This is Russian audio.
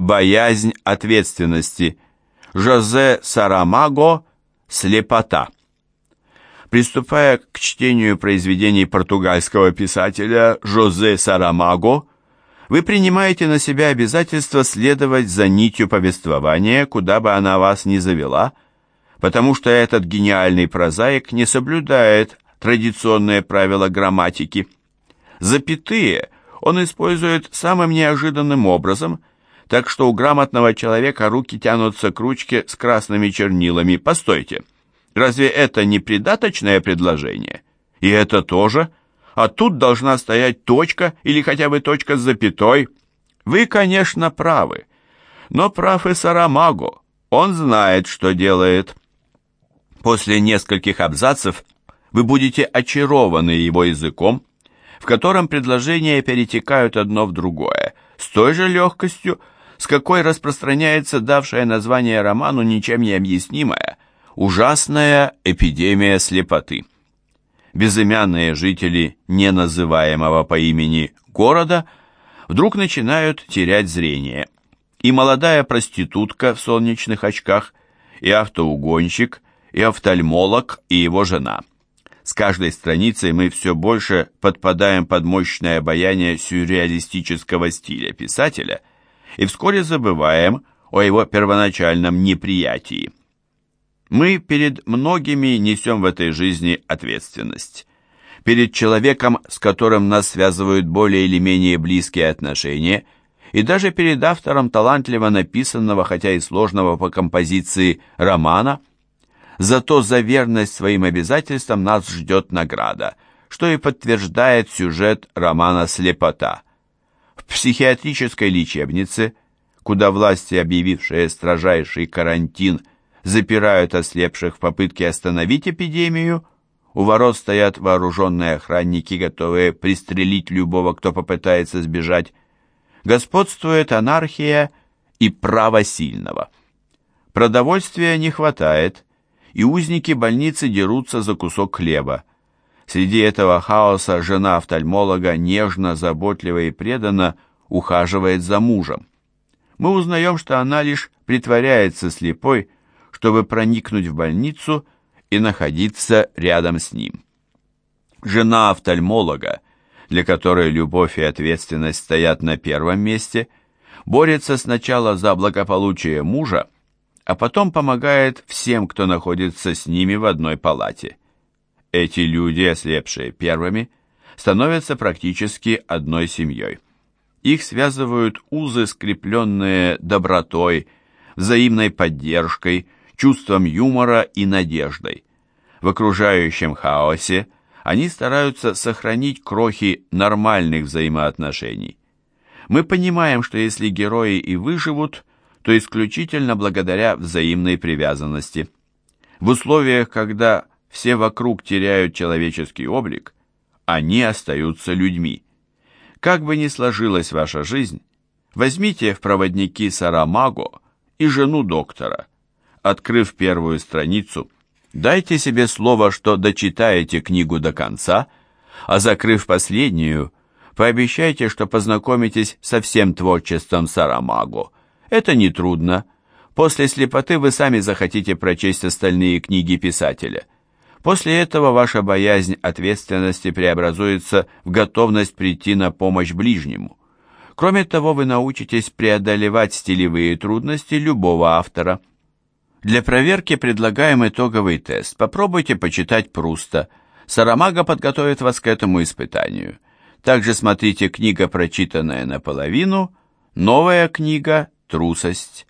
Боязнь ответственности. Жозе Сарамаго «Слепота». Приступая к чтению произведений португальского писателя Жозе Сарамаго, вы принимаете на себя обязательство следовать за нитью повествования, куда бы она вас ни завела, потому что этот гениальный прозаик не соблюдает традиционные правила грамматики. Запятые он использует самым неожиданным образом, так что у грамотного человека руки тянутся к ручке с красными чернилами. Постойте, разве это не придаточное предложение? И это тоже – а тут должна стоять точка или хотя бы точка с запятой. Вы, конечно, правы, но прав и Сарамаго, он знает, что делает. После нескольких абзацев вы будете очарованы его языком, в котором предложения перетекают одно в другое, с той же легкостью, с какой распространяется давшее название роману ничем не объяснимая «Ужасная эпидемия слепоты» безымянные жители неназываемого по имени города вдруг начинают терять зрение. И молодая проститутка в солнечных очках, и автоугонщик, и офтальмолог, и его жена. С каждой страницей мы все больше подпадаем под мощное обаяние сюрреалистического стиля писателя и вскоре забываем о его первоначальном неприятии. Мы перед многими несем в этой жизни ответственность. Перед человеком, с которым нас связывают более или менее близкие отношения, и даже перед автором талантливо написанного, хотя и сложного по композиции, романа. Зато за верность своим обязательствам нас ждет награда, что и подтверждает сюжет романа «Слепота». В психиатрической лечебнице, куда власти, объявившие строжайший карантин, запирают ослепших в попытке остановить эпидемию, у ворот стоят вооруженные охранники, готовые пристрелить любого, кто попытается сбежать. Господствует анархия и право сильного. Продовольствия не хватает, и узники больницы дерутся за кусок хлеба. Среди этого хаоса жена офтальмолога нежно, заботливо и преданно ухаживает за мужем. Мы узнаем, что она лишь притворяется слепой, чтобы проникнуть в больницу и находиться рядом с ним. Жена офтальмолога, для которой любовь и ответственность стоят на первом месте, борется сначала за благополучие мужа, а потом помогает всем, кто находится с ними в одной палате. Эти люди, ослепшие первыми, становятся практически одной семьей. Их связывают узы, скрепленные добротой, взаимной поддержкой, чувством юмора и надеждой. В окружающем хаосе они стараются сохранить крохи нормальных взаимоотношений. Мы понимаем, что если герои и выживут, то исключительно благодаря взаимной привязанности. В условиях, когда все вокруг теряют человеческий облик, они остаются людьми. Как бы ни сложилась ваша жизнь, возьмите в проводники Сарамаго и жену доктора открыв первую страницу, дайте себе слово, что дочитаете книгу до конца, а закрыв последнюю, пообещайте, что познакомитесь со всем творчеством Сарамаго. Это нетрудно. После слепоты вы сами захотите прочесть остальные книги писателя. После этого ваша боязнь ответственности преобразуется в готовность прийти на помощь ближнему. Кроме того, вы научитесь преодолевать стилевые трудности любого автора – для проверки предлагаем итоговый тест. Попробуйте почитать Пруста. Сарамага подготовит вас к этому испытанию. Также смотрите книга, прочитанная наполовину, новая книга «Трусость».